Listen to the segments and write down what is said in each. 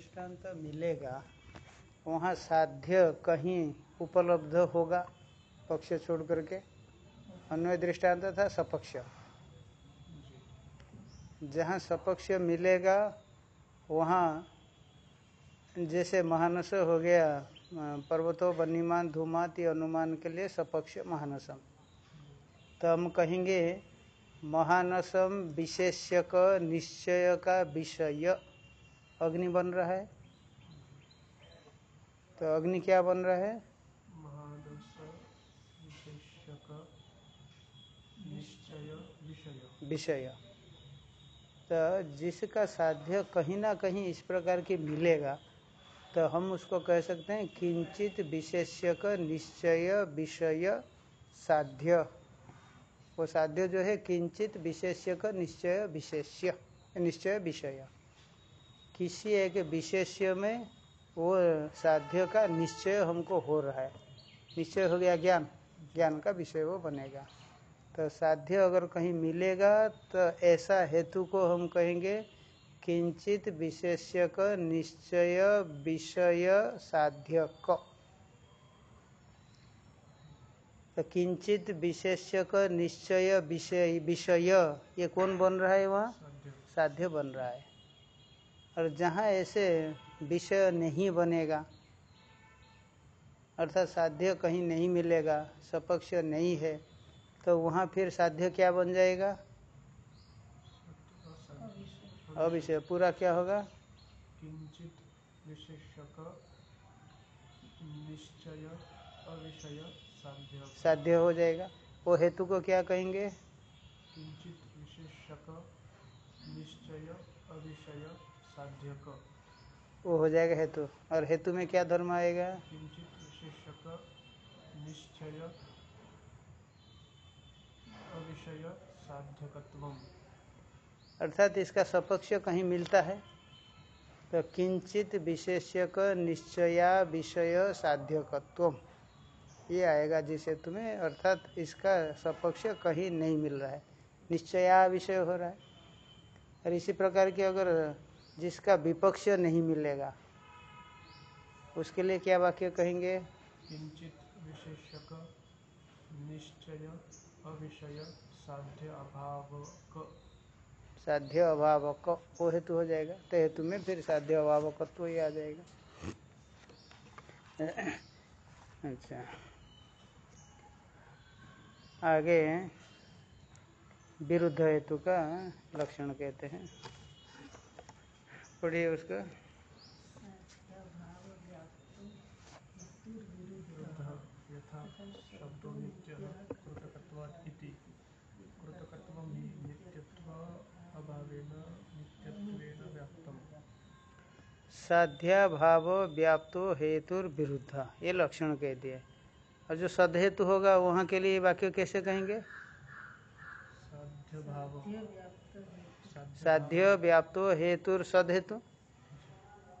दृष्टांत मिलेगा, वहाँ साध्य कहीं उपलब्ध होगा, पक्ष छोड़ करके। अन्वय दृष्टांत था सपक्ष। जहाँ सपक्ष मिलेगा, वहाँ जैसे महानस हो गया, पर्वतो बनीमान धूमात अनुमान के लिए सपक्ष महानसम। तो हम कहेंगे, महानसम विशेष्यक निश्चय का विषय। अग्नि बन रहा है। तो अग्नि क्या बन रहा है? विषय। तो जिसका साध्य कहीं ना कहीं इस प्रकार की मिलेगा तो हम उसको कह सकते हैं किंचित विशेष्यक निश्चय विषय साध्य। वो साध्य जो है किंचित विशेष्यक निश्चय विशेष्य, निश्चय विषय। किसी एक विशेष्य में वो साध्य का निश्चय हमको हो रहा है। निश्चय हो गया ज्ञान। ज्ञान का विषय वो बनेगा। तो साध्य अगर कहीं मिलेगा तो ऐसा हेतु को हम कहेंगे, किंचित विशेष्यक निश्चय विषय साध्य क। तो किंचित विशेष्यक निश्चय विषय विषय, ये कौन बन रहा है वहाँ? साध्य बन रहा है। और जहाँ ऐसे विषय नहीं बनेगा अर्थात साध्य कहीं नहीं मिलेगा सपक्ष नहीं है तो वहाँ फिर साध्य क्या बन जाएगा? अविषय। पूरा क्या होगा? किंचित विशेषक निश्चय अविषय साध्य। साध्य हो जाएगा। वो हेतु को क्या कहेंगे? किंचित विशेषक निश्चय अविषय वो हो जाएगा हेतु। और हेतु में क्या धर्म आएगा? विशेषक अर्थात इसका सपक्ष कहीं मिलता है तो किंचित विशेष्यक निश्चया विषय साध्यकत्व ये आएगा जिस हेतु में अर्थात इसका सपक्ष कहीं नहीं मिल रहा है। निश्चया विषय हो रहा है। और इसी प्रकार की अगर जिसका विपक्ष नहीं मिलेगा। उसके लिए क्या वाक्य कहेंगे? किंचित विशेषक निश्चय अविषय साध्य अभाव साध्य अभावक वो हेतु हो जाएगा। तो हेतु में फिर साध्य अभावकत्व ही आ जाएगा। अच्छा। आगे विरुद्ध हेतु का लक्षण कहते हैं पढ़िए उसका यथा शब्दो नित्य कृतकत्वात् इति कृतकत्वं हि नित्यत्व अभावेन नित्यत्वेन व्याप्तम् साध्या भाव व्याप्तो हेतुर विरुद्ध ये लक्षण कह दिए। और जो सदहेतु होगा, वहाँ के लिए वाक्य कैसे कहेंगे? साध्य भाव साध्य व्याप्तो हेतुर सदहेतु।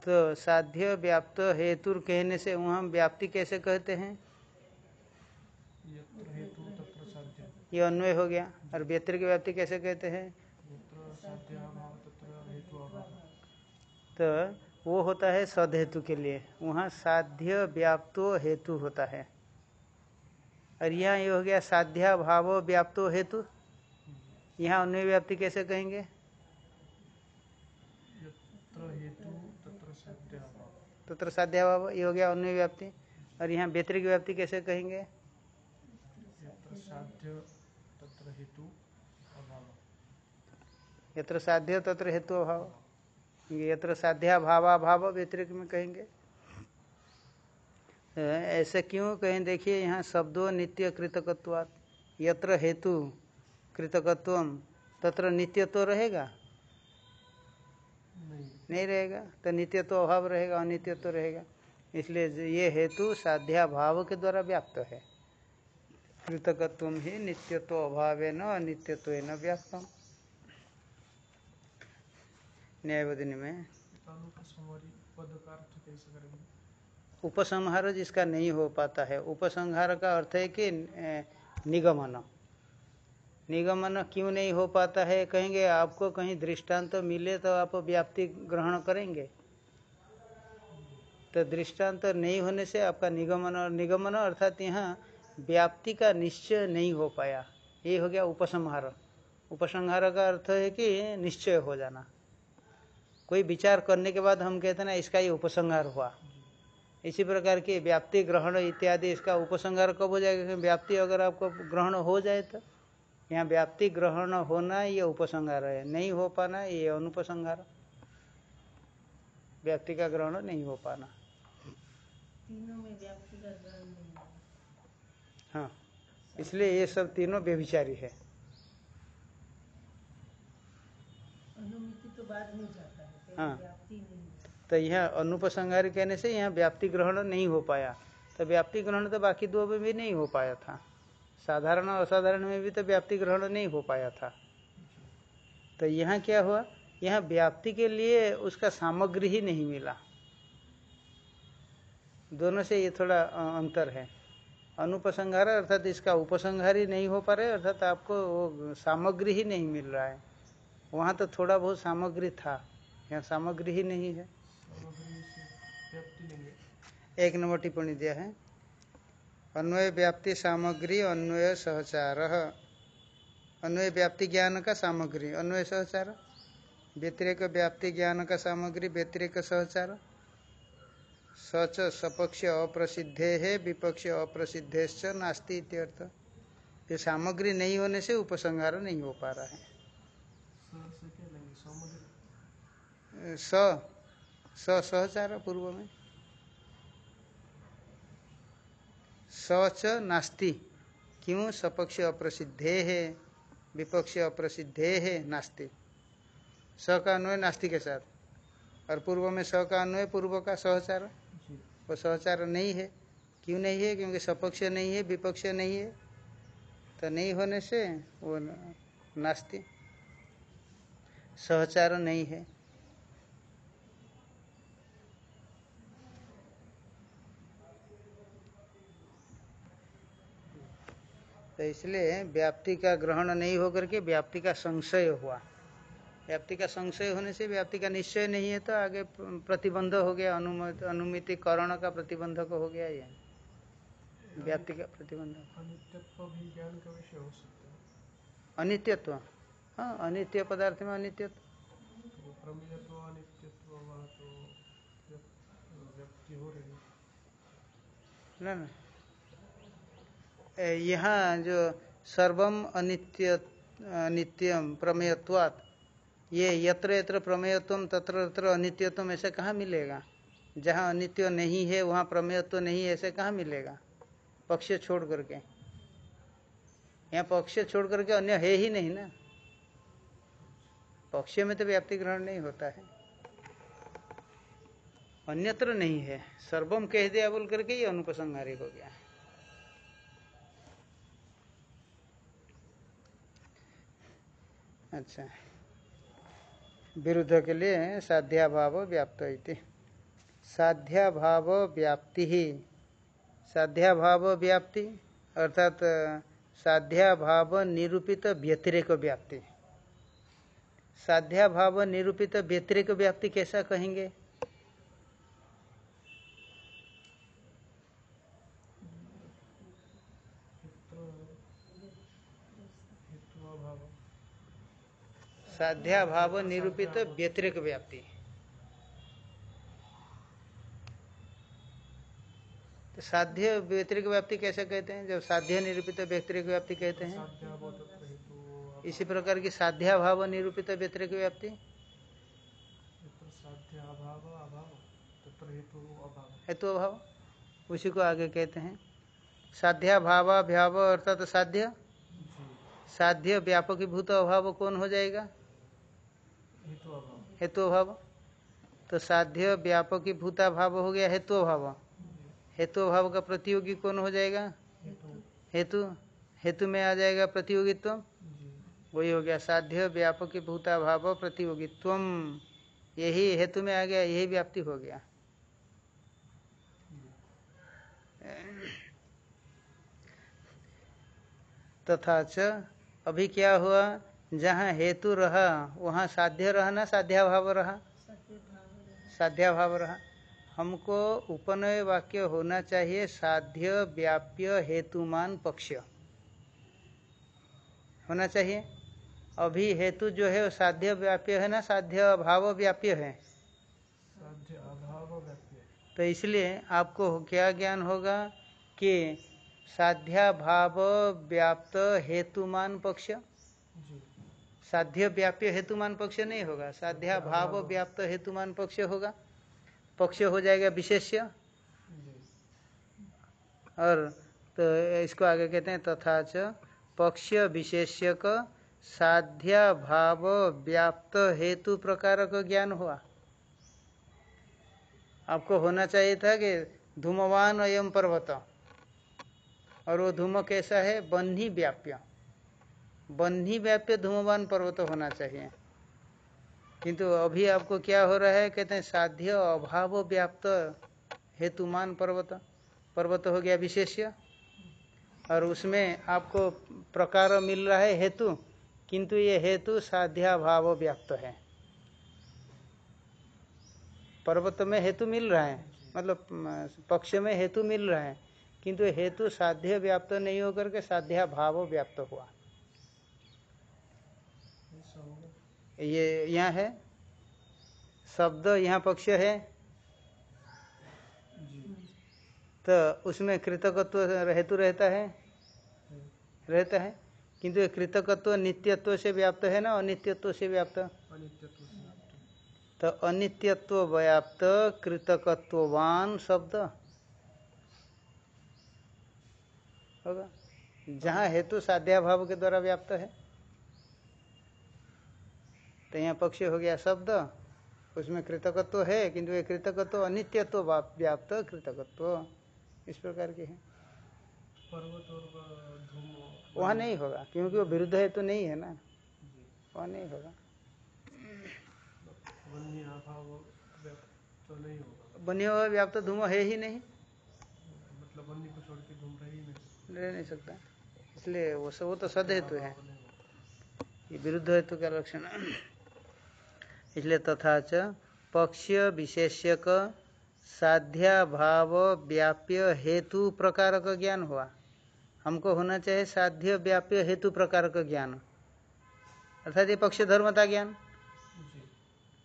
तो साध्य व्याप्त हेतु कहने से वहाँ व्याप्ति कैसे कहते हैं? हेतु ये अन्वय हो गया। और व्यतिरिक व्याप्ति कैसे कहते हैं? हेतु तो वो होता है सदहेतु के लिए। वहाँ साध्य व्याप्तो हेतु होता है। और यहाँ ये हो गया साध्या भाव व्याप्तो हेतु। यहाँ अन्वय व्याप्ति कैसे कहेंगे? हेतु तत्र अभाव तत्र साध्या भाव ये हो गया अन्वय व्याप्ति और यहाँ व्यतिरिक व्याप्ति कैसे कहेंगे? यत्र साध्य तत्र हेतु अभाव। यत्र साध्य तत्र अभाव। यत्र साध्या भावा भाव व्यतिरिक में कहेंगे। तो ऐसे क्यों कहें? देखिए यहाँ शब्दों नित्य कृतकत्वात्। यत्र हेतु कृतकत्व तत्र नित्य तो रहेगा? नहीं रहेगा। तो नित्य तो अभाव रहेगा, अनित्य तो रहेगा। इसलिए ये हेतु साध्या भाव के द्वारा व्याप्त है। कृतकत्व ही नित्यत्व अभाव न अनित्यत्व न व्याप्तम। न्यायवदिनी में उपसंहार जिसका नहीं हो पाता है, उपसंहार का अर्थ है कि निगमन। निगमन क्यों नहीं हो पाता है? कहेंगे, आपको कहीं दृष्टांत तो मिले तो आप व्याप्ति ग्रहण करेंगे। तो दृष्टांत तो नहीं होने से आपका निगमन और निगमन अर्थात यहाँ व्याप्ति का निश्चय नहीं हो पाया। ये हो गया उपसंहार। उपसंहार का अर्थ है कि निश्चय हो जाना। कोई विचार करने के बाद हम कहते हैं ना, इसका ये उपसंहार हुआ। इसी प्रकार की व्याप्ति ग्रहण इत्यादि इसका उपसंहार कब हो जाएगा? क्योंकि व्याप्ति अगर आपको ग्रहण हो जाए तो। यहाँ व्याप्ति ग्रहण होना ये उपसंहार है। नहीं हो पाना ये अनुपसंहार। व्याप्ति का ग्रहण नहीं हो पाना। तीनों में व्याप्ति का ग्रहण नहीं हाँ इसलिए ये सब तीनों व्यभिचारी है। अनुमिति तो बाद में जाता है हाँ। नहीं है तो यहाँ अनुपसंहार कहने से यहाँ व्याप्ति ग्रहण नहीं हो पाया। तो व्याप्ति ग्रहण तो बाकी दो में भी नहीं हो पाया था। साधारण और असाधारण में भी तो व्याप्ति ग्रहण नहीं हो पाया था। तो यहाँ क्या हुआ? यहाँ व्याप्ति के लिए उसका सामग्री ही नहीं मिला। दोनों से ये थोड़ा अंतर है। अनुपसंहार अर्थात इसका उपसंहार ही नहीं हो पा रहा है अर्थात आपको वो सामग्री ही नहीं मिल रहा है। वहाँ तो थोड़ा बहुत सामग्री था यहाँ सामग्री ही नहीं है। एक नंबर टिप्पणी दिया है। अन्वय व्याप्ति सामग्री अन्वय सहचार अन्वय व्याप्ति ज्ञान का सामग्री अन्वय सहचार व्यतिरेक व्याप्ति ज्ञान का सामग्री व्यतिरेक सहचार। सच सपक्ष अप्रसिद्धे है विपक्ष अप्रसिद्धेश्च नास्ति इत्यर्थ ये सामग्री नहीं होने से उपसंहार नहीं हो पा रहा है। स सहचार पूर्व में। सच नास्ति। क्यों सपक्ष अप्रसिद्धे? है विपक्ष अप्रसिद्धे है नास्ति। स का अन्वय नास्ति के साथ? और पूर्व में स का अन्वय पूर्व का सहचार? वो सहचार नहीं है। क्यों नहीं है? क्योंकि सपक्ष नहीं है, विपक्ष नहीं है। तो नहीं होने से वो नास्ति। सहचार नहीं है। तो इसलिए व्याप्ति का ग्रहण नहीं होकर के व्याप्ति का संशय हुआ। व्याप्ति का संशय होने से व्याप्ति का निश्चय नहीं है तो आगे प्रतिबंध हो गया अनुमति अनुमितिकरण का प्रतिबंधक हो गया ये। व्याप्ति का प्रतिबंधक अनित्यत्व का विषय हो है। हाँ अनित्य पदार्थ में अनित्यत्व। तो प्रमेयत्व अनित्यत्व वह तो व्यप- व्यक्ति हो रही है ना ना ए, यहाँ जो सर्वम अनित्य अनित्यम प्रमेयत्वात्, ये यत्र यत्र प्रमेयत्व, तत्र तत्र अनित्यत्व, ऐसे कहाँ मिलेगा? जहाँ अनित्य नहीं है, वहाँ प्रमेयत्व नहीं ऐसे कहाँ मिलेगा? पक्ष छोड़ करके। यहाँ पक्ष छोड़ करके अन्य है ही नहीं ना? पक्ष में तो व्याप्ति ग्रहण नहीं होता है। अन्यत्र नहीं है। सर्वम कह दिया बोल करके ये अनुपसंहारी हो गया। अच्छा। विरुद्ध के लिए साध्याभाव व्याप्त इति। साध्याभाव व्याप्ति ही। साध्याभाव व्याप्ति अर्थात, साध्याभाव निरूपित व्यतिरिक व्याप्ति। साध्याभाव निरूपित व्यतिरिक व्याप्ति कैसा कहेंगे हेतु हेतु अभाव साध्याभाव निरूपित व्यतिरिक व्याप्ति। तो साध्य व्यतिरिक व्याप्ति कैसे कहते हैं? जब साध्य निरूपित व्यतिरिक व्याप्ति कहते हैं। इसी प्रकार की साध्याभाव निरूपित व्यतिरिक व्याप्ति। साध्य हेतु अभाव, उसी को आगे कहते हैं। साध्याभावाभ्याव अर्थात साध्य। साध्य व्यापक भूत अभाव कौन हो जाएगा? हेतु अभाव तो साध्य व्यापक भूताभाव हो गया हेतु अभाव हेतु अभाव का प्रतियोगी कौन हो जाएगा? हेतु। हेतु? हेतु में आ जाएगा प्रतियोगित्व? वही हो गया साध्य व्यापक भूताभाव प्रतियोगित्व यही हेतु में आ गया यही व्याप्ति हो गया। तथा च अभी क्या हुआ? जहाँ हेतु रहा, वहाँ साध्य रहा ना साध्याभाव रहा? साध्याभाव रहा। हमको उपनय वाक्य होना चाहिए, साध्य व्याप्य हेतुमान पक्ष। होना चाहिए? अभी हेतु जो है, वो साध्य व्याप्य है ना साध्य भाव व्याप्य है? अभाव तो इसलिए आपको क्या ज्ञान होगा कि साध्या भाव व्याप्त हेतुमान पक्ष? जी। साध्य व्याप्य हेतुमान पक्ष नहीं होगा। साध्या भाव व्याप्त हेतुमान पक्ष होगा। पक्ष हो जाएगा विशेष्य। और तो इसको आगे कहते हैं तथा च पक्ष विशेष्य का साध्या भाव व्याप्त हेतु प्रकार का ज्ञान हुआ। आपको होना चाहिए था कि धूमवान एवं पर्वत। और वो धूम कैसा है? बन्ही व्याप्य। बन्ही व्याप्य धूमवान पर्वत होना चाहिए। किंतु अभी आपको क्या हो रहा है? कहते हैं, साध्य अभाव व्याप्त हेतुमान पर्वत। पर्वत हो गया विशेष्य। और उसमें आपको प्रकार मिल रहा है हेतु। किंतु ये हेतु साध्याभाव व्याप्त है। पर्वत में हेतु मिल रहा है। मतलब पक्ष में हेतु मिल रहा है। किंतु हेतु साध्य व्याप्त नहीं होकर के साध्या भाव व्याप्त हुआ ऐसा होगा ये यहाँ है। शब्द यहाँ पक्ष है। तो उसमें कृतकत्व हेतु रहता है। रहता है। किंतु कृतकत्व नित्यत्व से व्याप्त है ना? अनित्यत्व से व्याप्त। तो अनित्यत्व व्याप्त कृतकत्ववान शब्द। होगा। जहाँ हेतु साध्याभाव के द्वारा व्याप्त है। तो यहाँ पक्ष हो गया शब्द। उसमें कृतकत्व है किंतु ये कृतकत्व अनित्यत्व व्याप्त कृतकत्व। इस प्रकार के हैं। वहाँ नहीं होगा क्योंकि वो विरुद्ध हेतु नहीं है ना। वहाँ नहीं होगा। वन्य तो नहीं बने हुआ व्याप्त धूम है ही नहीं। मतलब वन्य को छोड़ के घूम रही नहीं। रह नहीं सकता। इसलिए वो सब वो तो सद हेतु है। ये विरुद्ध हेतु का लक्षण इसलिए तथा च पक्ष विशेष्यक साध्या भाव व्याप्य हेतु प्रकार का ज्ञान हुआ। हमको होना चाहिए साध्य व्याप्य हेतु प्रकार का ज्ञान। अर्थात ये पक्ष धर्मता ज्ञान।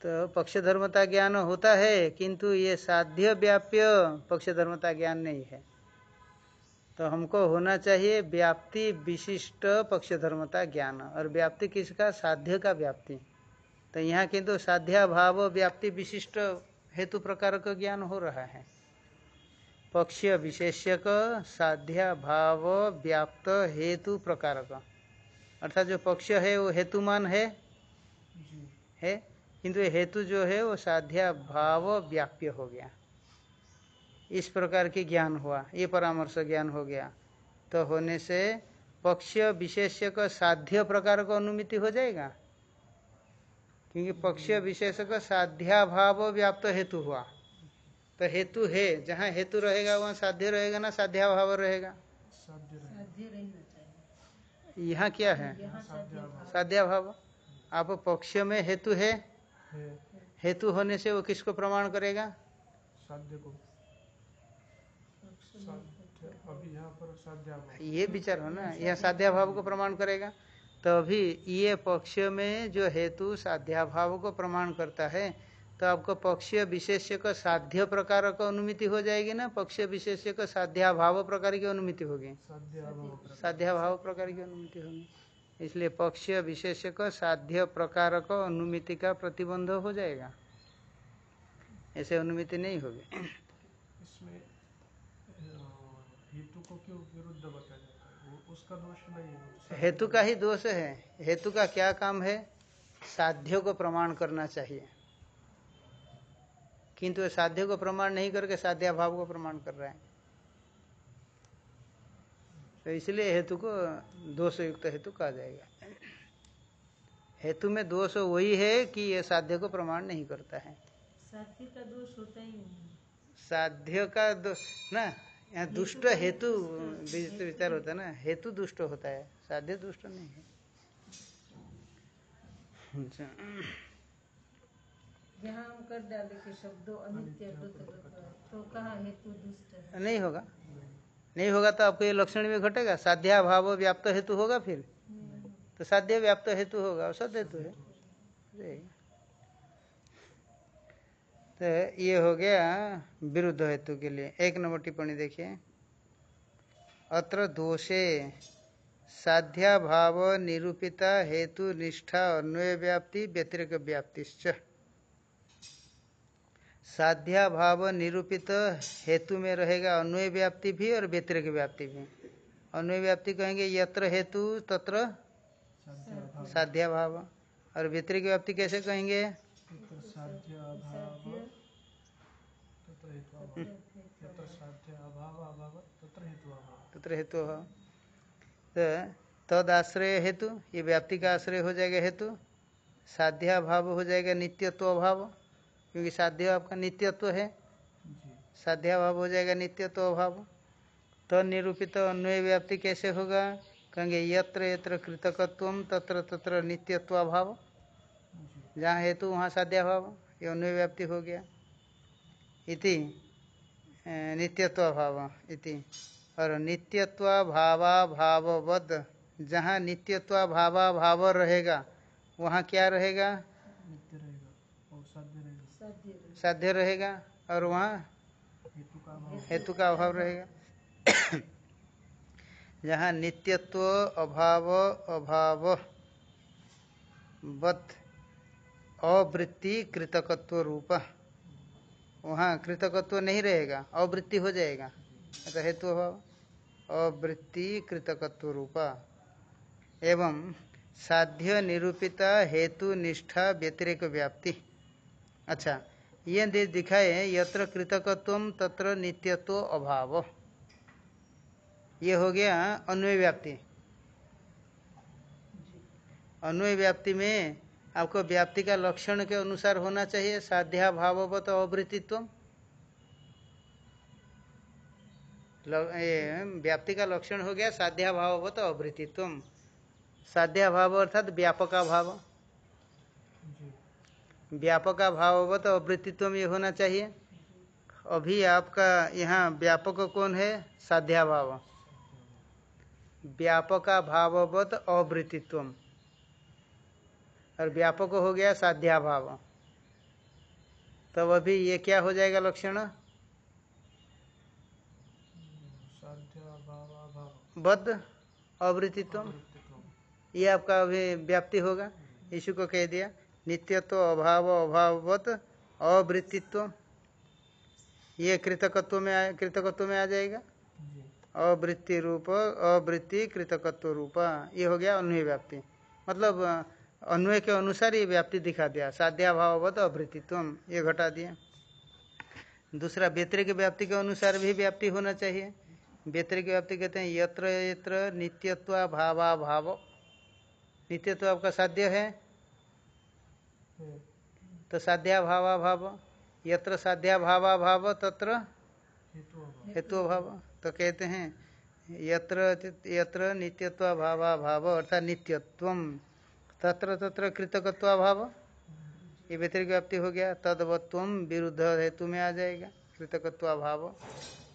तो पक्ष धर्मता ज्ञान होता है किंतु ये साध्य व्याप्य पक्ष धर्मता ज्ञान नहीं है। तो हमको होना चाहिए व्याप्ति विशिष्ट पक्ष धर्मता ज्ञान। और व्याप्ति किसका? साध्य का व्याप्ति। तो यहाँ किंतु साध्या भाव व्याप्ति विशिष्ट हेतु प्रकार का ज्ञान हो रहा है। पक्ष विशेष्य का साध्या भाव व्याप्त हेतु प्रकार का। अर्थात जो पक्ष है वो हेतुमान है। है? किंतु हेतु जो है वो साध्या भाव व्याप्य हो गया। इस प्रकार की ज्ञान हुआ ये परामर्श ज्ञान हो गया। तो होने से पक्ष विशेष्य का साध्य प्रकार का अनुमिति हो जाएगा। क्योंकि पक्ष विशेष का साध्या भाव व्याप्त हेतु हुआ। तो हेतु है जहाँ हेतु रहेगा वहाँ साध्य रहेगा ना साध्या भाव रहेगा यहाँ क्या है? यहाँ साध्य साध्य अभाव साध्या भाव आप पक्ष में हेतु है? हेतु होने से वो किसको प्रमाण करेगा? साध्य को। अभी यहाँ पर साध्य ये विचार हो ना यह साध्याभाव को प्रमाण करेगा। तो अभी ये पक्ष में जो हेतु साध्याभाव को प्रमाण करता है तो आपको पक्ष विशेष्य का साध्य प्रकार का अनुमिति हो जाएगी ना? पक्ष विशेष्य का साध्याभाव प्रकार की अनुमिति होगी। साध्य अभाव प्रकार। साध्याभाव प्रकार की अनुमिति होगी। इसलिए पक्ष विशेष्य का साध्य प्रकार का अनुमिति का प्रतिबंध हो जाएगा। ऐसे अनुमिति नहीं होगी इसमें अ, हेतु को क्यों विरुद्ध बताया जाता है वो उसका दोष नहीं हेतु का ही दोष है। हेतु का क्या काम है? साध्य को प्रमाण करना चाहिए। किंतु साध्य को प्रमाण नहीं करके साध्याभाव को प्रमाण कर रहा है। तो इसलिए हेतु को दोष युक्त हेतु कहा जाएगा। हेतु में दोष वही है कि ये साध्य को प्रमाण नहीं करता है। साध्य का दोष होता ही नहीं साध्य का दोष ना यहाँ दुष्ट हेतु विचार होता है ना हेतु दुष्ट होता है साध्य दुष्ट नहीं है। अच्छा। हम कर डाले के शब्दों अनित्य तो कहा हेतु दुष्ट नहीं होगा। नहीं होगा तो आपको ये लक्षण में घटेगा। साध्या भाव व्याप्त हेतु होगा फिर। तो साध्य व्याप्त हेतु होगा सद हेतु है। तो ये हो गया विरुद्ध हेतु के लिए। एक नंबर टिप्पणी देखिए। अत्र दोषे साध्या भाव निरूपिता हेतु निष्ठा अन्वय व्याप्ति व्यतिरिक व्याप्तिश्च। साध्या भाव निरूपित हेतु में रहेगा अन्वय व्याप्ति भी और व्यतिरिक व्याप्ति भी। अन्वय व्याप्ति कहेंगे यत्र हेतु तत्र साध्या भाव और व्यतिरिक व्याप्ति कैसे कहेंगे तत्र साध्याभाव तत्र हेत्वाभाव यत्र साध्याभाव अभाव तत्र हेत्वाभाव तत्र हेतु तो तद आश्रय हेतु ये व्याप्ति का आश्रय हो जाएगा हेतु। साध्या भाव हो जाएगा नित्यत्व अभाव क्योंकि साध्य आपका नित्यत्व है। जी। साध्या भाव हो जाएगा नित्यत्व अभाव तो निरूपित अन्वय व्याप्ति कैसे होगा? कहेंगे यत्र यत्र कृतकत्व तत्र तत्र नित्यत्व अभाव जहाँ हेतु वहाँ साध्या भाव ये अन्वय व्याप्ति हो गया। इति अ, नित्यत्व भाव इति। और नित्यत्व भावा भाववद जहाँ नित्यत्व भावा भाव रहेगा वहाँ क्या रहेगा। साध्य रहेगा। और वहाँ हेतु का अभाव। हेतु का अभाव रहेगा। जहाँ नित्यत्व अभाव अभाव वत अवृत्ति कृतकत्व रूप। वहाँ कृतकत्व नहीं रहेगा अवृत्ति हो जाएगा। अतः हेतु अभाव अवृत्ति कृतकत्व रूप। एवं साध्य निरूपिता हेतु निष्ठा व्यतिरिक व्याप्ति। अच्छा ये दे दिखाए यत्र कृतकत्व तत्र नित्यत्व अभाव। ये हो गया अन्वय व्याप्ति। अन्वय व्याप्ति में आपको व्याप्ति का लक्षण के अनुसार होना चाहिए साध्या भाववत अवृत्तित्व व्याप्ति का लक्षण हो गया साध्या भाववत अवृत्तित्व साध्या भाव अर्थात व्यापका भाव व्यापका भाववत अवृत्तित्व ये होना चाहिए। अभी आपका यहाँ व्यापक कौन है? साध्या भाव व्यापका भाववत अवृत्तित्व और व्यापक हो गया साध्या भाव तब अभी ये क्या हो जाएगा लक्षण? साध्याभाव बद्ध अवृत्तित्व ये आपका अभी व्याप्ति होगा। यीशु को कह दिया नित्यत्व अभाव अभाववत अवृत्तित्व ये कृतकत्व में कृतकत्व में आ जाएगा। अवृत्ति रूप अवृत्ति कृतकत्व रूप। ये हो गया अन्वय व्याप्ति। मतलब अन्वय के अनुसार ये व्याप्ति दिखा दिया। साध्या भाववत अवृत्तित्व ये घटा दिया। दूसरा व्यतिरिक व्याप्ति के अनुसार भी व्याप्ति होना चाहिए। व्यतिरिक व्याप्ति कहते हैं, यत्र यत्र नित्यत्व भावा भाव नित्यत्व आपका साध्य है? तो साध्या भावा भाव यत्र साध्या भावा भाव तत्र हेतु अभाव तो कहते हैं, यत्र यत्र नित्यत्व भावा भाव अर्थात नित्यत्वम। तत्र तत्र कृतकत्व भाव ये व्यतिरिक व्याप्ति हो गया। तदवत्व विरुद्ध हेतु में आ जाएगा। कृतकत्व भाव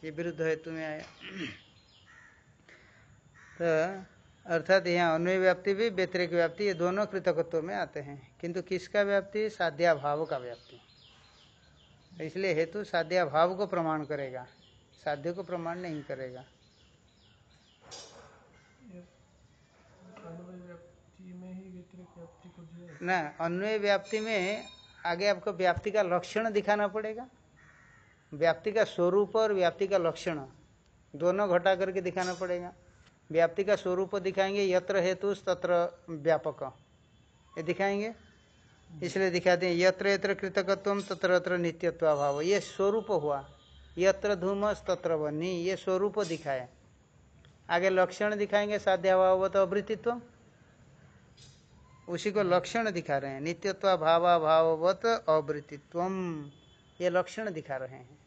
ये विरुद्ध हेतु में आया। तो अर्थात यहाँ अन्वय व्याप्ति भी, व्यतिरिक व्याप्ति, ये दोनों कृतकत्व में आते हैं। किंतु किसका व्याप्ति? साध्या भाव का व्याप्ति। इसलिए हेतु साध्या भाव को प्रमाण करेगा। साध्य को प्रमाण नहीं करेगा ये अन्वय व्याप्ति में ही व्यतिरिक्त व्याप्ति को जो है ना, अन्वय व्याप्ति में आगे आपको व्याप्ति का लक्षण दिखाना पड़ेगा। व्याप्ति का स्वरूप और व्याप्ति का लक्षण, दोनों घटा करके दिखाना पड़ेगा। व्याप्ति का स्वरूप दिखाएँगे, यत्र हेतु तत्र व्यापक। ये दिखाएँगे? इसलिए दिखाते हैं, यत्र यत्र कृतकत्व तत्र तत्र नित्यत्व भाव ये स्वरूप हुआ। यत्र धूमस, तत्र वन्नी ये स्वरूप दिखाए। आगे लक्षण दिखाएँगे साध्याभावत अवृत्तित्व उसी को लक्षण दिखा रहे हैं। नित्यत्व भावा भाववत अवृत्तित्व ये लक्षण दिखा रहे हैं।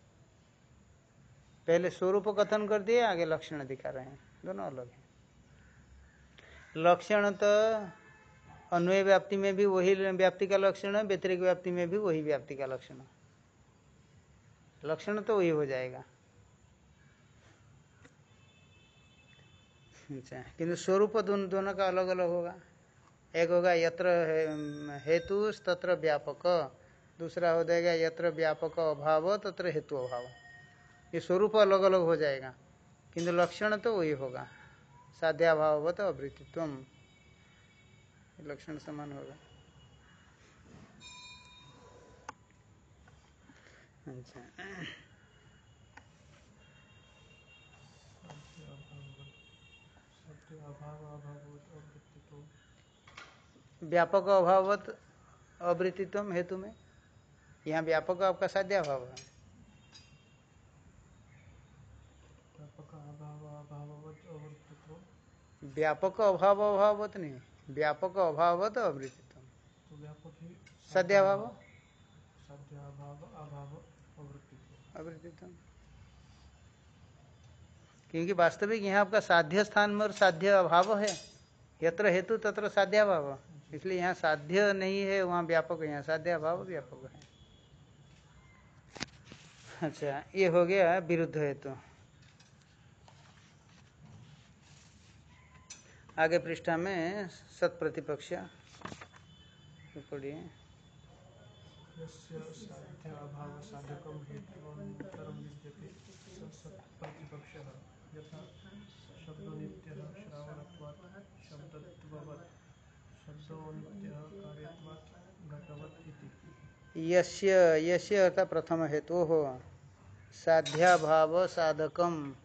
पहले स्वरूप कथन कर दिए, आगे लक्षण दिखा रहे हैं। दोनों अलग हैं। लक्षण तो अन्वय व्याप्ति में भी वही व्याप्ति का लक्षण है, व्यतिरिक व्याप्ति में भी वही व्याप्ति का लक्षण लक्षण तो वही हो जाएगा। अच्छा किंतु स्वरूप दोनों दोनों का अलग अलग होगा। एक होगा यत्र हेतु तत्र व्यापक। दूसरा हो जाएगा यत्र व्यापक अभाव, तत्र हेतु अभाव। ये स्वरूप अलग अलग हो जाएगा। किंतु लक्षण तो वही होगा। साध्याभावत अवृत्तित्व लक्षण समान होगा। अच्छा। अभाव अवृत्तित्व व्यापक अभावत अवृत्तित्व हेतु में। यहाँ व्यापक आपका है। व्यापक अभाव अवृत्तित्व व्यापक अभाव अभावत नहीं व्यापक अभावत अवृत्तित्व तो सद्याभाव अभाव? अभाव अवृत्तित्व अवृत्तित्व क्योंकि वास्तविक यहाँ आपका साध्य स्थान में और साध्य अभाव है यत्र हेतु तत्र साध्याभाव इसलिए यहाँ साध्य नहीं है, वहाँ व्यापक है, यहाँ साध्याभाव व्यापक है। अच्छा ये हो गया विरुद्ध हेतु। आगे पृष्ठा में सत प्रतिपक्ष पढ़िए। साध्य अभाव यथा शब्दोनित्यः श्रावणत्वात् शब्दत्ववत् शब्दोनित्यः कार्यत्वात् घटवत् इति यस्य यस्य अर्थात प्रथम हेतु हो साध्याभाव साधकम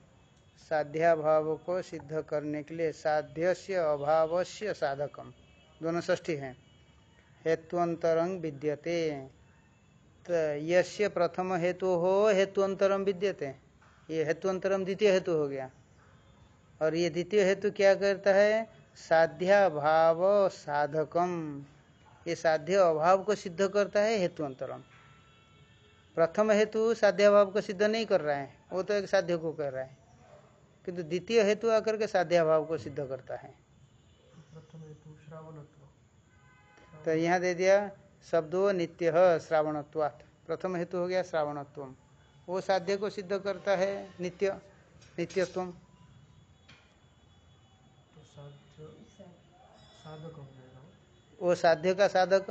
साध्याभाव को सिद्ध करने के लिए साध्य से अभाव से साधकम। दोनों ष्ठी हैं। हेत्वंतरंग विद्यते। तो यस्य प्रथम हेतु हो हेतुअंतरम विद्यते। ये हेतुअंतरम द्वितीय हेतु हो गया। और ये द्वितीय हेतु क्या करता है? साध्याभाव साधकम। ये साध्य अभाव को सिद्ध करता है हेतु अंतरम। प्रथम हेतु साध्याभाव को सिद्ध नहीं कर रहा है वो तो एक साध्य को कर रहा है। किंतु द्वितीय हेतु आकर के साध्याभाव को सिद्ध करता है। तो यहाँ दे दिया शब्दो नित्य श्रावणत्वात्। प्रथम हेतु हो गया श्रावणत्व वो साध्य को सिद्ध करता है नित्य नित्यत्व तो साध्य साधक हो जाएगा वो। वो साध्य का साधक?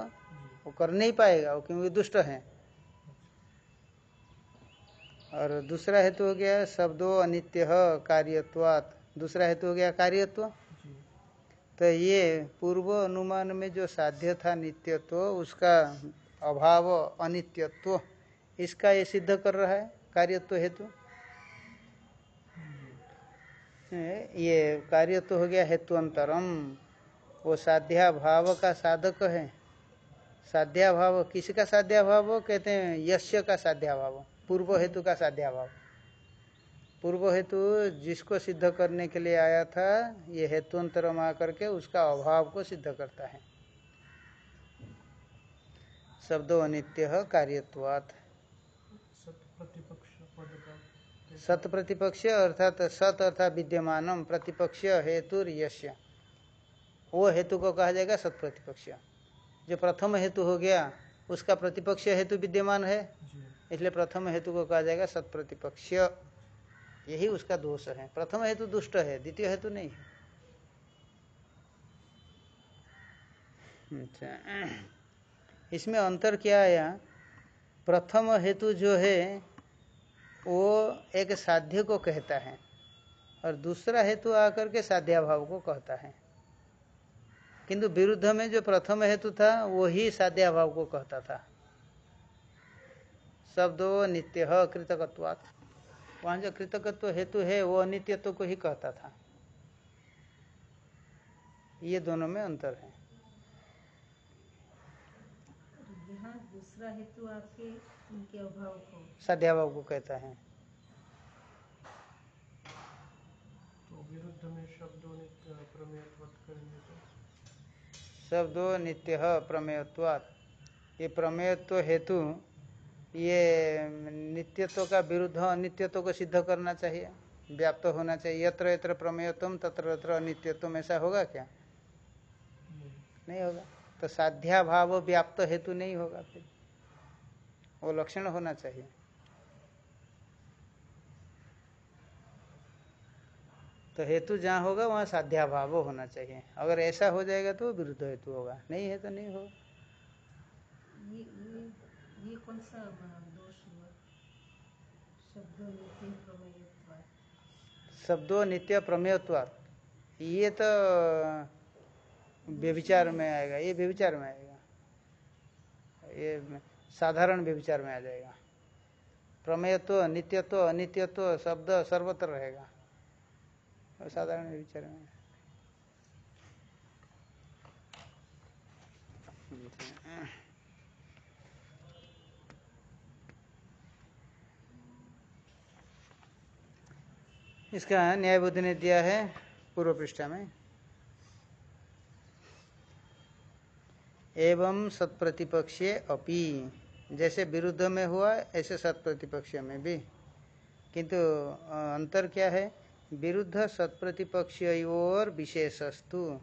वो कर नहीं पाएगा वो क्योंकि दुष्ट है। और दूसरा हेतु हो गया शब्दो अनित्य कार्यत्वात्। दूसरा हेतु हो गया कार्यत्व। तो ये पूर्व अनुमान में जो साध्य था नित्यत्व उसका अभाव अनित्यत्व इसका ये सिद्ध कर रहा है कार्यत्व हेतु? ये कार्यत्व हो गया हेतुअंतरम। वो साध्या भाव का साधक है। साध्याभाव, किसका साध्याभाव? कहते हैं यश्य का साध्या भाव पूर्व हेतु का साध्या भाव पूर्व हेतु जिसको सिद्ध करने के लिए आया था, ये हेतुअंतरम आकर के उसका अभाव को सिद्ध करता है। शब्दों अनित्य कार्यत्वात्। सत प्रतिपक्ष पद का। कैसे- सत प्रतिपक्ष अर्थात सत अर्थात विद्यमान प्रतिपक्ष हेतु यश्य वो हेतु को कहा जाएगा सत प्रतिपक्ष जो प्रथम हेतु हो गया उसका प्रतिपक्ष हेतु विद्यमान है। इसलिए प्रथम हेतु को कहा जाएगा सत प्रतिपक्ष यही उसका दोष है। प्रथम हेतु दुष्ट है द्वितीय हेतु नहीं है। अच्छा। इसमें अंतर क्या आया? प्रथम हेतु जो है वो एक साध्य को कहता है और दूसरा हेतु आकर के साध्याभाव को कहता है। किंतु विरुद्ध में जो प्रथम हेतु था वही साध्याभाव को कहता था। शब्दो नित्य कृतकत्वात्। वहाँ जो कृतकत्व हेतु है वो अनित्यत्व को ही कहता था। ये दोनों में अंतर है। यहाँ दूसरा हेतु आपके इनके अभाव को। साध्याभाव को कहता है। तो विरुद्ध में शब्दों करेंगे तो शब्दो नित्य प्रमेयत्वात्। ये प्रमेयत्व हेतु, ये नित्यत्व का विरुद्ध अनित्यत्व को सिद्ध करना चाहिए, व्याप्त होना चाहिए, यत्र यत्र प्रमेयत्व, तत्र तत्र अनित्यत्व, ऐसा होगा क्या? नहीं नहीं होगा। तो साध्या भाव व्याप्त हेतु नहीं होगा फिर। वो लक्षण होना चाहिए। तो हेतु जहाँ होगा वहाँ साध्या भाव होना चाहिए। अगर ऐसा हो जाएगा तो विरुद्ध हेतु होगा। नहीं है तो नहीं होगा। ये ये ये कौन सा दोष हुआ? शब्दों प्रमेयत्व नित्य प्रमेयत्वात्। ये तो व्यभिचार में आएगा। ये व्यभिचार में आएगा। ये साधारण व्यभिचार में आ जाएगा। प्रमेयत्व नित्यत्व अनित्यत्व शब्द सर्वत्र रहेगा। और साधारण व्यभिचार में इसका न्याय बुद्धि ने दिया है पूर्व पृष्ठा में। एवं सत्प्रतिपक्षे अपि, जैसे विरुद्ध में हुआ, ऐसे सत्प्रतिपक्ष में भी। किंतु अंतर क्या है? विरुद्ध सत्प्रतिपक्ष और विशेषस्तु।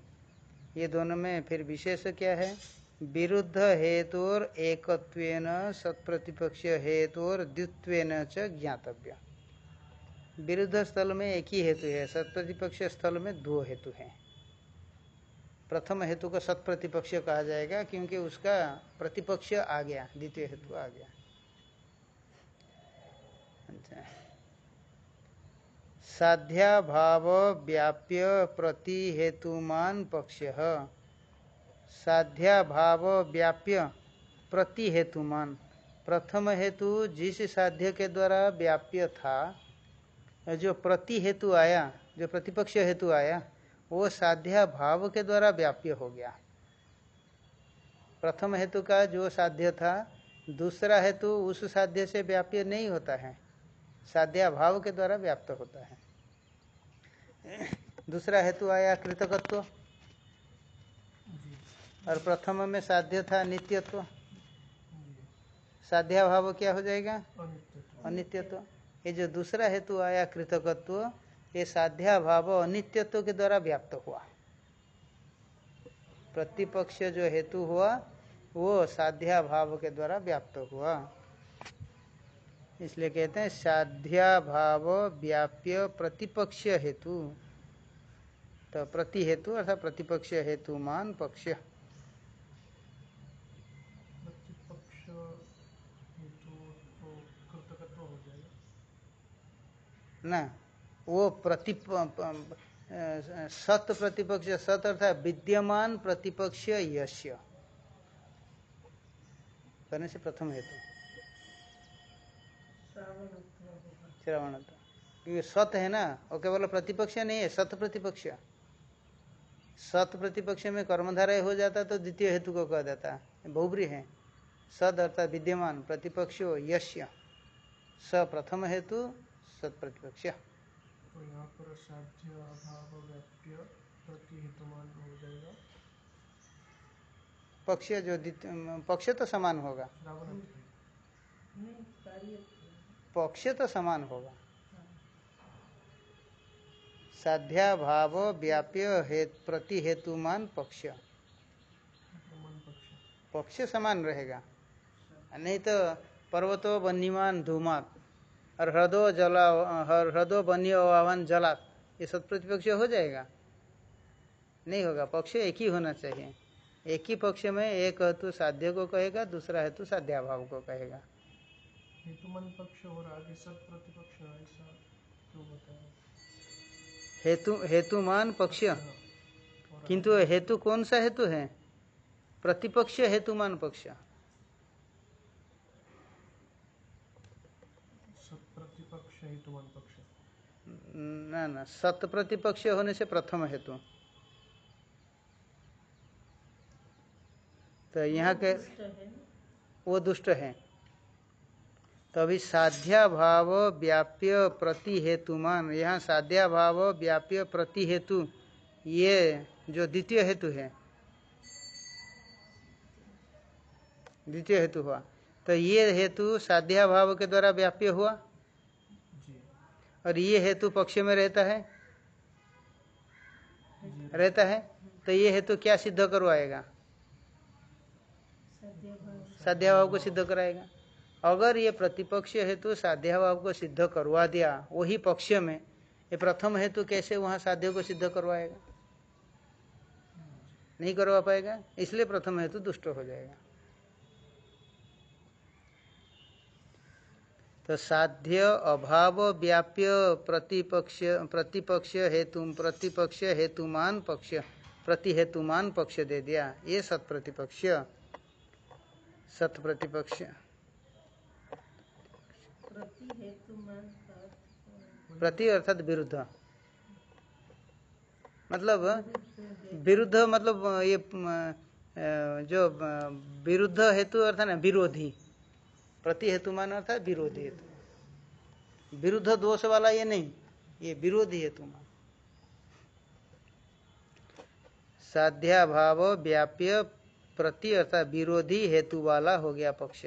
ये दोनों में फिर विशेष क्या है? विरुद्ध हेतुर एकत्वेन सत्प्रतिपक्ष हेतुर द्वित्वेन च ज्ञातव्य। विरुद्ध स्थल में एक ही हेतु है, सत्प्रतिपक्ष स्थल में दो हेतु हैं। प्रथम हेतु को सत्प्रतिपक्ष कहा जाएगा, क्योंकि उसका प्रतिपक्ष आ गया, द्वितीय हेतु आ गया। अच्छा। साध्या भाव व्याप्य प्रति हेतुमान पक्ष साध्या भाव व्याप्य प्रति हेतुमान प्रथम हेतु जिस साध्य के द्वारा व्याप्य था, जो प्रति हेतु आया, जो प्रतिपक्ष हेतु आया, वो साध्या भाव के द्वारा व्याप्य हो गया। प्रथम हेतु का जो साध्य था, दूसरा हेतु उस साध्य से व्याप्य नहीं होता है। साध्या भाव के द्वारा व्याप्त होता है। दूसरा हेतु आया कृतकत्व। और प्रथम में साध्य था नित्यत्व। साध्या भाव क्या हो जाएगा? अनित्यत्व। ये जो दूसरा हेतु आया कृतकत्व, ये साध्या भाव अनित्यत्व के द्वारा व्याप्त हुआ। प्रतिपक्ष जो हेतु हुआ, वो साध्या भाव के द्वारा व्याप्त हुआ। इसलिए कहते हैं साध्या भाव व्याप्य प्रतिपक्ष हेतु। तो प्रति हेतु अर्थात प्रतिपक्ष हेतु मान पक्ष तो ना वो प्रति सत प्रतिपक्ष सत अर्थात विद्यमान प्रतिपक्ष यश्य करने से प्रथम हेतु। श्रावणत्व श्रवण क्योंकि सत है ना? वो केवल प्रतिपक्ष नहीं है सत प्रतिपक्ष। सत प्रतिपक्ष में कर्मधारय हो जाता तो द्वितीय हेतु को कह देता। बहुब्री है। सद अर्थात विद्यमान प्रतिपक्षो यश्य। स प्रथम हेतु सत प्रतिपक्ष। तो यहाँ पर साध्य अभाव व्याप्य प्रति हेतुमान हो जाएगा। पक्ष जो पक्ष तो समान होगा। पक्ष तो समान होगा। साध्या भाव व्याप्य प्रति हेतुमान पक्ष पक्ष समान रहेगा। नहीं तो पर्वतो वन्यमान धूमात, और ह्रदो जला ह्रदो वन्यवान जलात, ये सब प्रतिपक्ष हो जाएगा। नहीं होगा। पक्ष एक ही होना चाहिए। एक ही पक्ष में एक हेतु साध्य को कहेगा, दूसरा हेतु साध्याभाव को कहेगा। हेतुमान पक्ष और आगे सब प्रतिपक्ष ऐसा क्यों बताया? हेतु हेतुमान पक्ष। हाँ, किंतु हेतु कौन सा हेतु है? प्रतिपक्ष हेतुमान पक्ष? प्रतिपक्ष हेतुमान पक्ष? ना ना सत प्रतिपक्ष होने से प्रथम हेतु। तो यहाँ के वो दुष्ट है। तो अभी साध्या भाव व्याप्य प्रति हेतुमान यहाँ साध्या भाव व्याप्य प्रति हेतु ये जो द्वितीय हेतु है। द्वितीय हेतु हुआ। तो ये हेतु साध्या भाव के द्वारा व्याप्य हुआ। और ये हेतु पक्ष में रहता है। रहता है। तो ये हेतु क्या सिद्ध करवाएगा? साध्याभाव को सिद्ध कराएगा। अगर ये प्रतिपक्ष हेतु साध्याभाव को सिद्ध करवा दिया, वही पक्ष में, ये प्रथम हेतु कैसे वहाँ साध्य को सिद्ध करवाएगा? नहीं करवा पाएगा? इसलिए प्रथम हेतु दुष्ट हो जाएगा। तो साध्य अभाव व्याप्य प्रतिपक्ष प्रतिपक्ष हेतु प्रतिपक्ष हेतुमान पक्ष प्रति हेतुमान पक्ष दे दिया। ये सत प्रतिपक्ष सत प्रतिपक्ष प्रति हेतुमान का अर्थ, प्रति अर्थात विरुद्ध। मतलब विरुद्ध मतलब ये जो विरुद्ध हेतु अर्थात ना, विरोधी। प्रति हेतु मान अर्थात विरोधी हेतु। विरुद्ध दोष वाला ये नहीं, ये विरोधी हेतु मान। साध्याभाव व्याप्य प्रति अर्थात विरोधी हेतु वाला हो गया पक्ष।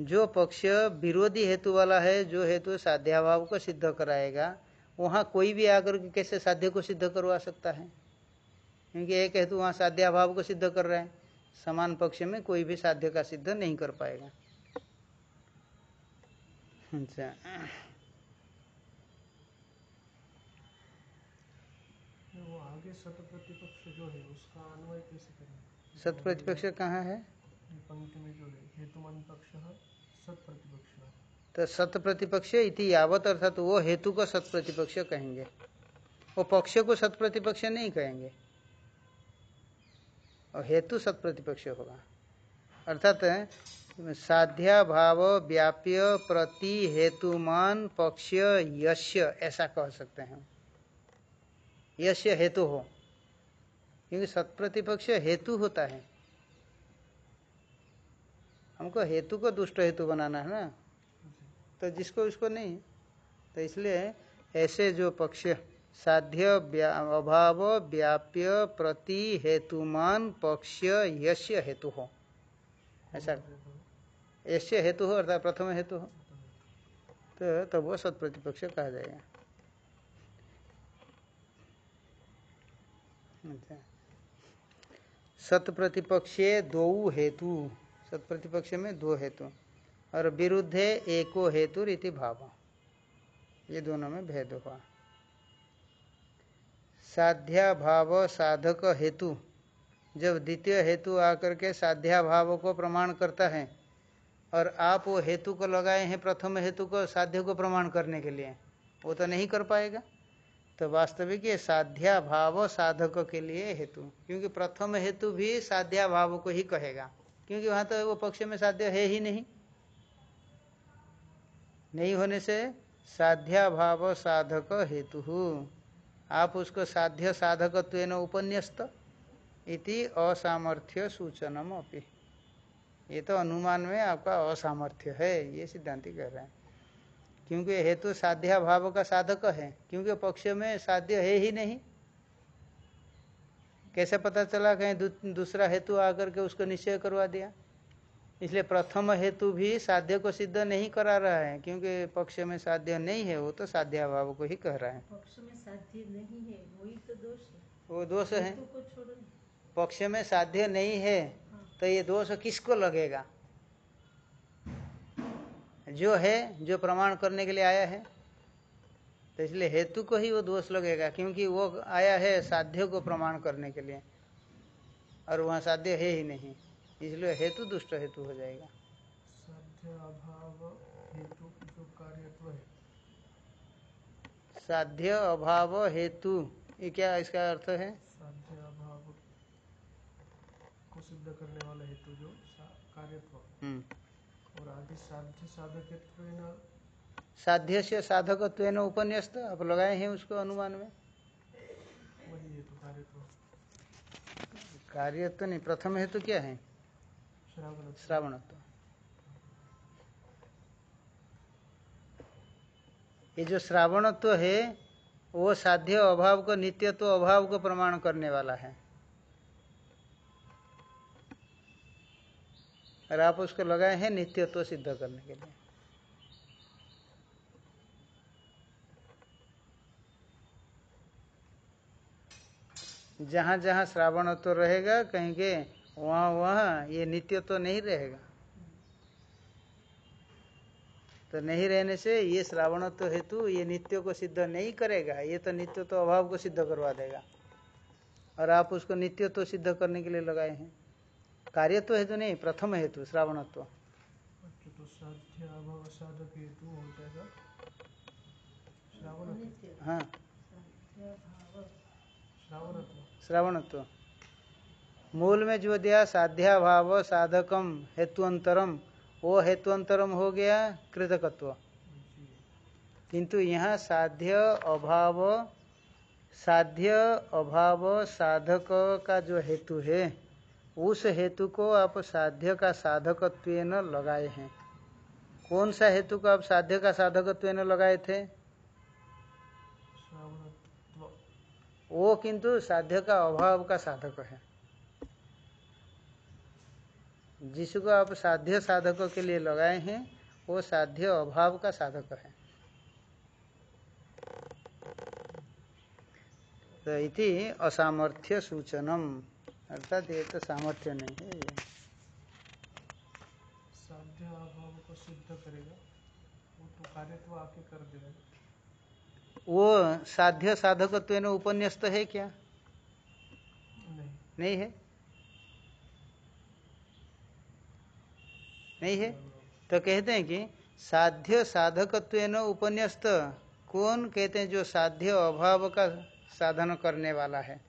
जो पक्ष विरोधी हेतु वाला है जो हेतु साध्याभाव को सिद्ध कराएगा वहाँ कोई भी आकर के कैसे साध्य को सिद्ध करवा सकता है? क्योंकि एक हेतु वहाँ साध्याभाव को सिद्ध कर रहे हैं। समान पक्ष में कोई भी साध्य का सिद्ध नहीं कर पाएगा। अच्छा। सत प्रतिपक्ष जो है उसका अन्वय कैसे करेंगे सत प्रतिपक्ष कहाँ है? पंक्ति में जो है हेतुमान पक्ष प्रतिपक्ष तो सत प्रतिपक्ष इति यावत अर्थात वो हेतु को सत प्रतिपक्ष कहेंगे। वो पक्ष को सत प्रतिपक्ष नहीं कहेंगे। और हेतु सत प्रतिपक्ष होगा। अर्थात साध्या भाव व्याप्य प्रति हेतुमान पक्ष यश्य ऐसा कह सकते हैं। यश्य हेतु हो। क्योंकि सत प्रतिपक्ष हेतु होता है। हमको हेतु को दुष्ट हेतु बनाना है ना? तो जिसको, उसको नहीं। तो इसलिए ऐसे जो पक्ष साध्य अभाव व्याप्य प्रति हेतुमान पक्ष यश्य हेतु। हो ऐसा। यश्य हेतु हो अर्थात प्रथम हेतु। हो तो तब वो सत प्रतिपक्ष कहा जाएगा। अच्छा। सत प्रतिपक्षे दो हेतु। सत प्रतिपक्ष में दो हेतु, और विरुद्धे एको हेतु रीति भाव। ये दोनों में भेद हुआ। साध्या भाव साधक हेतु, जब द्वितीय हेतु आकर के साध्या भाव को प्रमाण करता है, और आप वो हेतु को लगाए हैं प्रथम हेतु को साध्य को प्रमाण करने के लिए, वो तो नहीं कर पाएगा। तो वास्तविक ये साध्या भाव साधक के लिए हेतु, क्योंकि प्रथम हेतु भी साध्या भाव को ही कहेगा। क्योंकि वहाँ तो वो पक्ष में साध्य है ही नहीं। नहीं होने से साध्या भाव साधक हेतु। आप उसको साध्य साधकत्व उपन्यस्त इति असामर्थ्य सूचनम अपि। ये तो अनुमान में आपका असामर्थ्य है, ये सिद्धांति कह रहे हैं। क्योंकि हेतु साध्या भाव का साधक है, क्योंकि पक्ष में साध्य है ही नहीं। कैसे पता चला कहीं दू, दूसरा हेतु आकर के उसको निश्चय करवा दिया? इसलिए प्रथम हेतु भी साध्य को सिद्ध नहीं करा रहा है क्योंकि पक्ष में साध्य नहीं है वो तो साध्या भाव को ही कह रहा है। पक्ष में साध्य नहीं है वही तो दोष है। वो दोष है। पक्ष में साध्य नहीं है। तो ये दोष किसको लगेगा? जो है जो प्रमाण करने के लिए आया है। तो इसलिए हेतु को ही वो दोष लगेगा क्योंकि वो आया है साध्य को प्रमाण करने के लिए और वहाँ साध्य है ही नहीं इसलिए हेतु दुष्ट हेतु हो जाएगा। साध्य अभाव हेतु जो कार्यत्व है। साध्य अभाव हेतु ये क्या इसका अर्थ है? साध्य अभाव को सिद्ध करने वाला हेतु जो कार्यत्व। हम्म। और आगे साध्य साधकत्व न साध्य से साधक साधकत्व उपन्यस्त। आप लगाए हैं उसको अनुमान में? कार्य तो नहीं, प्रथम हेतु क्या है? श्रावण श्रावणत्व। ये जो श्रावणत्व है, वो साध्य अभाव को, नित्यत्व अभाव को प्रमाण करने वाला है। और आप उसको लगाए हैं नित्यत्व सिद्ध करने के लिए। जहाँ जहाँ श्रावणत्व रहेगा कहेंगे वहाँ वहाँ ये नित्य तो नहीं रहेगा। तो नहीं रहने से ये श्रावण तो हेतु ये नित्य को सिद्ध नहीं करेगा ये तो नित्य तो अभाव को सिद्ध करवा देगा। और आप उसको नित्य तो सिद्ध करने के लिए लगाए हैं। कार्य तो हेतु नहीं प्रथम हेतु श्रावणत्व अच्छा तो अभाव साधक हेतु हो श्रावणत्व। श्रावणत्व मूल में जो दिया, साध्याभाव, साधकम, हेतुअंतरम, वो हेतुअंतरम हो गया कृतकत्व। किंतु यहाँ साध्य, अभाव साध्य, अभाव, साधक का जो हेतु है, उस हेतु को आप साध्य का साधकत्व लगाए हैं। कौन सा हेतु को आप साध्य का साधकत्व लगाए थे? वो किंतु साध्य का अभाव का साधक है। जिसको आप साध्य साधकों के लिए लगाए हैं, वो साध्य अभाव का साधक है। तो इति असामर्थ्य सूचनम। अर्थात ये तो सामर्थ्य नहीं है ये। साध्य अभाव को सिद्ध करेगा, वो तो कार्य तो आके कर देगा। वो साध्य साधकत्व उपन्यस्त है क्या? नहीं। नहीं है? नहीं है? तो कहते हैं कि साध्य साधकत्व उपन्यस्त कौन कहते हैं जो साध्य अभाव का साधन करने वाला है?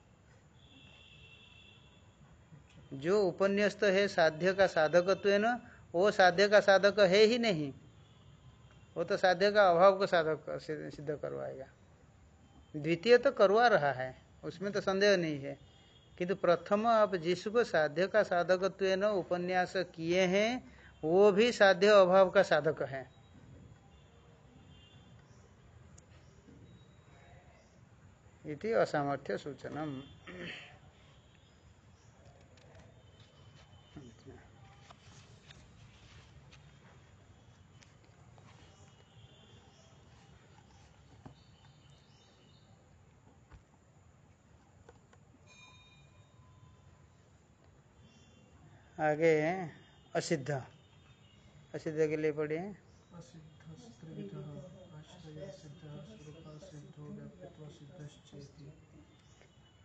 जो उपन्यस्त है साध्य का साधकत्व वो साध्य का साधक है ही नहीं। वो तो साध्य का अभाव को साधक सिद्ध करवाएगा। द्वितीय तो करवा रहा है, उसमें तो संदेह नहीं है। किंतु प्रथम आप जिसको साध्य का साधकत्व न उपन्यास किए हैं, वो भी साध्य अभाव का साधक है। इति असामर्थ्य सूचनम। आगे असिद्ध। असिद्ध के लिए पढ़िए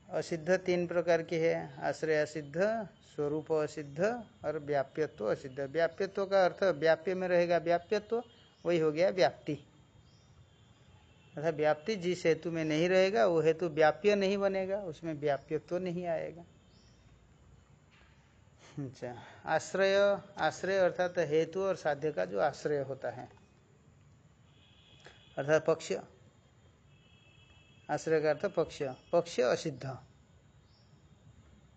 असिद्ध तीन प्रकार की है, आश्रय असिद्ध, स्वरूप असिद्ध और व्याप्यत्व असिद्ध। व्याप्यत्व का अर्थ व्याप्य में रहेगा व्याप्यत्व, वही हो गया व्याप्ति। अर्थात व्याप्ति जिस हेतु में नहीं रहेगा, वो हेतु व्याप्य नहीं बनेगा, उसमें व्याप्यत्व नहीं आएगा। अच्छा। आश्रय आश्रय अर्थात हेतु और साध्य का जो आश्रय होता है। अर्थात पक्ष। आश्रय का अर्थ पक्ष। पक्ष असिद्ध।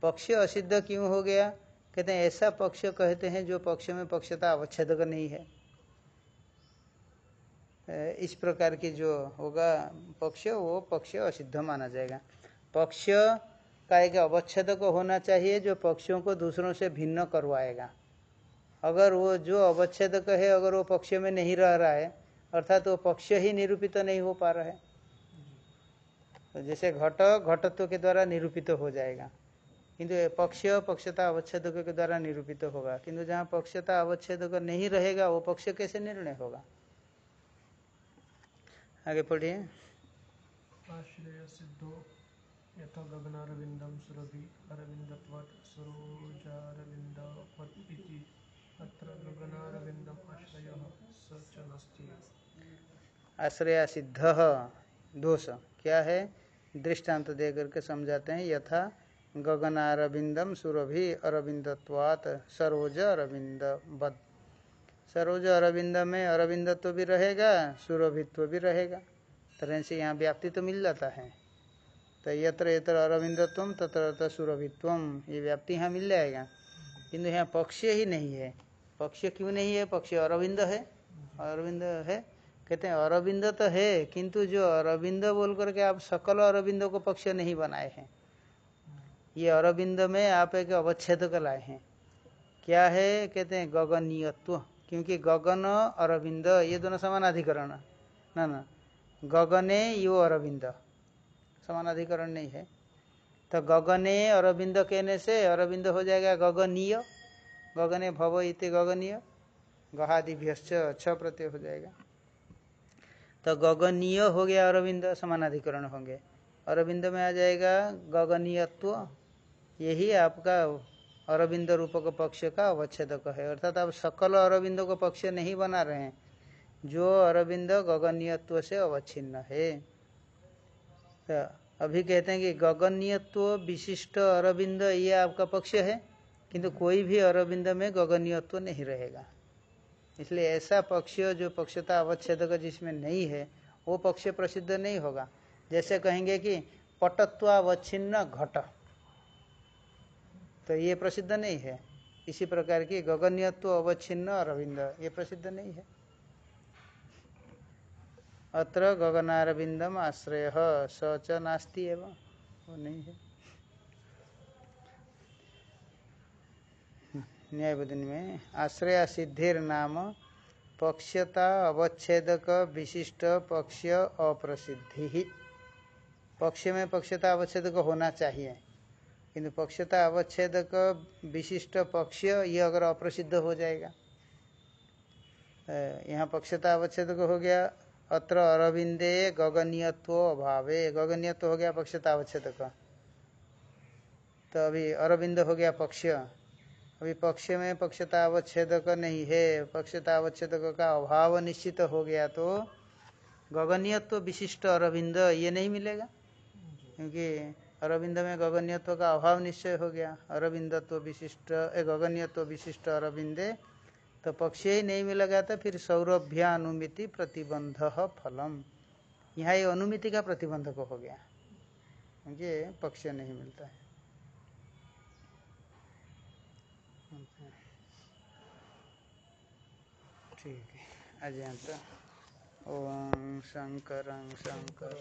पक्ष असिद्ध क्यों हो गया? कहते हैं, ऐसा पक्ष कहते हैं जो पक्ष में पक्षता अवच्छेदक नहीं है। इस प्रकार की जो होगा पक्ष, वो पक्ष असिद्ध माना जाएगा। पक्ष का एक अवच्छेदक होना चाहिए जो पक्षों को दूसरों से भिन्न करवाएगा। अगर वो जो अवच्छेदक है अगर वो पक्ष में नहीं रह रहा है, अर्थात वो पक्ष ही निरूपित तो नहीं हो पा रहा है तो जैसे घट, घटत्व के द्वारा निरूपित हो जाएगा। किंतु पक्ष, पक्षता अवच्छेदक के द्वारा निरूपित होगा। किंतु जहाँ पक्षता अवच्छेद नहीं रहेगा, वो पक्ष कैसे निर्णय होगा? आगे पढ़िए। यथा गगनारविंदम सुरभि अरविंदत्वात् सरोजारविंदवत् इति अत्र गगनारविंदम आश्रयः स च नास्ति। आश्रया सिद्ध दोष। क्या है? दृष्टांत दे करके समझाते हैं, यथा गगनारविंदम सुरभि अरविंदत्वात सरोज अरविंद बद सरोज अरविंद में अरविंदत्व भी रहेगा, सुरभित्व भी रहेगा। तरह से यहाँ व्याप्ति तो मिल जाता है। तो यत्र यत्र अरविंदत्व तत्र तत्र सुरभित्व ये व्याप्ति यहाँ मिल जाएगा। किंतु यहाँ पक्ष ही नहीं है। पक्ष क्यों नहीं है? पक्ष अरविंद है। अरविंद है। कहते हैं, अरविंद तो है, किंतु जो अरविंद बोल करके आप सकल अरविंद को पक्ष नहीं बनाए हैं। ये अरविंद में आप एक अवच्छेद लाए हैं। क्या है? कहते हैं, गगनीयत्व। क्योंकि गगन, अरविंद, ये दोनों समान समानाधिकरण ना ना। गगने, यो अरविंद। समानाधिकरण नहीं है। तो गगने अरविंद कहने से अरविंद हो जाएगा गगनीय। गगने भव इति गगनीय। गहादिभ्यश्च छ प्रत्यय हो जाएगा। तो गगनीय हो गया अरविंद समानाधिकरण होंगे। अरविंद में आ जाएगा गगनीयत्व। यही आपका अरविंद रूप का पक्ष का अवच्छेदक है। अर्थात आप सकल अरविंद को पक्ष नहीं बना रहे हैं। जो अरविंद गगनीयत्व से अवच्छिन्न है। तो अभी कहते हैं कि गगनीयत्व विशिष्ट अरविंद ये आपका पक्ष है, किंतु कोई भी अरविंद में गगनीयत्व नहीं रहेगा। इसलिए ऐसा पक्ष, जो पक्षता अवच्छेदक जिसमें नहीं है, वो पक्ष प्रसिद्ध नहीं होगा। जैसे कहेंगे कि पटत्वावच्छिन्न घट तो ये प्रसिद्ध नहीं है। इसी प्रकार की गगन्यत्व अवच्छिन्न अरविंद, ये प्रसिद्ध नहीं है। अत्र गगनारविंदम आश्रय। स च नास्ती एवं। वो नहीं है। न्यायबोधन में आश्रय सिद्धिर नाम पक्षता अवच्छेदक विशिष्ट पक्ष अप्रसिद्धि। पक्ष में पक्षता अवच्छेदक होना चाहिए। किंतु पक्षता अवच्छेदक विशिष्ट पक्ष ये अगर अप्रसिद्ध हो जाएगा यहाँ पक्षता अवच्छेदक हो गया अत्र अरविंदे गगनीयत्व अभावे। गगनीयत्व हो गया पक्षता अवच्छेदक तो अभी अरविंद हो गया पक्ष। अभी पक्ष में पक्षता अवच्छेदक नहीं है। पक्षता अवच्छेदक का अभाव निश्चित हो गया तो गगनीयत्व विशिष्ट अरविंद, ये नहीं मिलेगा? क्योंकि अरविंद में गगन्यत्व का अभाव निश्चय हो गया। अरविंदत्व विशिष्ट गगन्यत्व विशिष्ट अरविंदे तो पक्ष ही नहीं मिलेगा तो फिर सौरभ्या अनुमिति प्रतिबंध फलम। यहाँ ये अनुमिति का प्रतिबंधक हो गया। क्योंकि पक्ष नहीं मिलता है। ठीक है। अजंत ओम शंकर शंकर